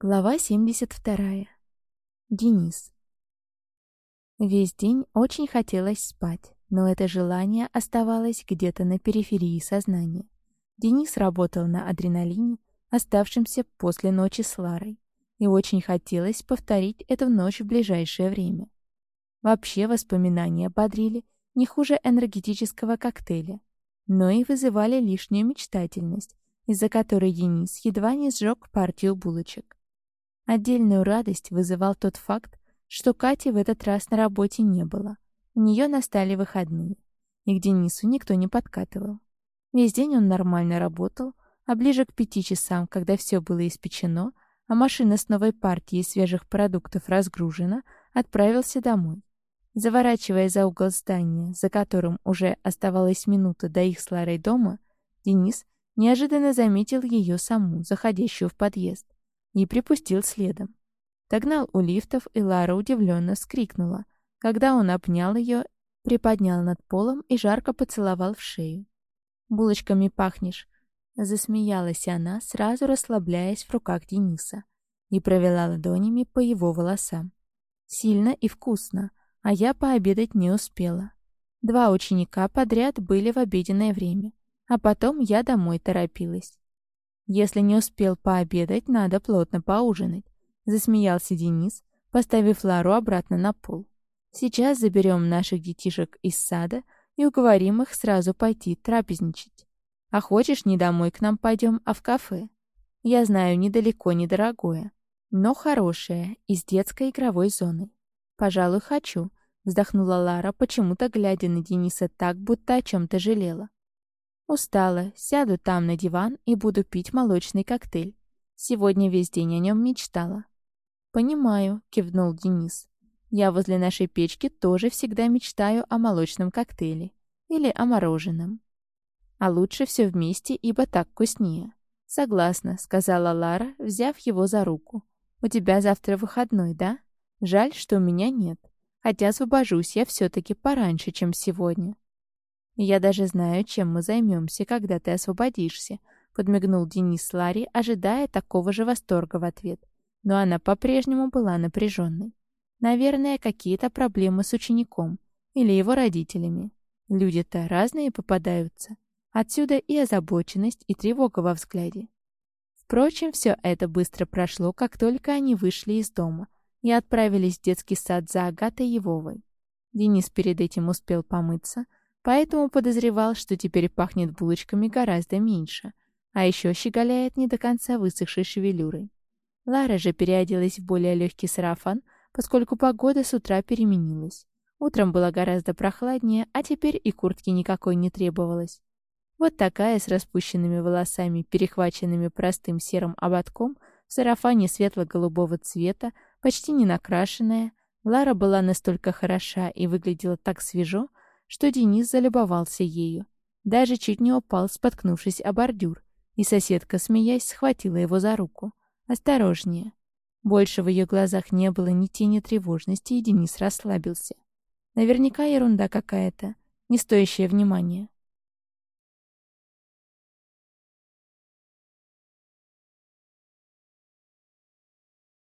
Глава 72. Денис. Весь день очень хотелось спать, но это желание оставалось где-то на периферии сознания. Денис работал на адреналине, оставшемся после ночи с Ларой, и очень хотелось повторить эту ночь в ближайшее время. Вообще воспоминания бодрили не хуже энергетического коктейля, но и вызывали лишнюю мечтательность, из-за которой Денис едва не сжег партию булочек. Отдельную радость вызывал тот факт, что Кати в этот раз на работе не было. У нее настали выходные, и к Денису никто не подкатывал. Весь день он нормально работал, а ближе к пяти часам, когда все было испечено, а машина с новой партией свежих продуктов разгружена, отправился домой. Заворачивая за угол здания, за которым уже оставалась минута до их с Ларой дома, Денис неожиданно заметил ее саму, заходящую в подъезд и припустил следом. Догнал у лифтов, и Лара удивленно вскрикнула, когда он обнял ее, приподнял над полом и жарко поцеловал в шею. «Булочками пахнешь», — засмеялась она, сразу расслабляясь в руках Дениса, и провела ладонями по его волосам. «Сильно и вкусно, а я пообедать не успела. Два ученика подряд были в обеденное время, а потом я домой торопилась. Если не успел пообедать, надо плотно поужинать. Засмеялся Денис, поставив Лару обратно на пол. Сейчас заберем наших детишек из сада и уговорим их сразу пойти трапезничать. А хочешь, не домой к нам пойдем, а в кафе? Я знаю, недалеко недорогое, но хорошее, из детской игровой зоны. Пожалуй, хочу, вздохнула Лара, почему-то глядя на Дениса так, будто о чем-то жалела. Устала, сяду там на диван и буду пить молочный коктейль. Сегодня весь день о нем мечтала. «Понимаю», — кивнул Денис. «Я возле нашей печки тоже всегда мечтаю о молочном коктейле. Или о мороженом. А лучше все вместе, ибо так вкуснее». «Согласна», — сказала Лара, взяв его за руку. «У тебя завтра выходной, да? Жаль, что у меня нет. Хотя освобожусь я все-таки пораньше, чем сегодня». «Я даже знаю, чем мы займемся, когда ты освободишься», — подмигнул Денис Ларри, ожидая такого же восторга в ответ. Но она по-прежнему была напряженной. Наверное, какие-то проблемы с учеником или его родителями. Люди-то разные попадаются. Отсюда и озабоченность, и тревога во взгляде. Впрочем, все это быстро прошло, как только они вышли из дома и отправились в детский сад за Агатой Евовой. Денис перед этим успел помыться — Поэтому подозревал, что теперь пахнет булочками гораздо меньше, а еще щеголяет не до конца высохшей шевелюрой. Лара же переоделась в более легкий сарафан, поскольку погода с утра переменилась. Утром было гораздо прохладнее, а теперь и куртки никакой не требовалось. Вот такая с распущенными волосами, перехваченными простым серым ободком, в сарафане светло-голубого цвета, почти не накрашенная, Лара была настолько хороша и выглядела так свежо, что Денис залюбовался ею. Даже чуть не упал, споткнувшись о бордюр, и соседка, смеясь, схватила его за руку. «Осторожнее». Больше в ее глазах не было ни тени тревожности, и Денис расслабился. Наверняка ерунда какая-то, не стоящая внимания.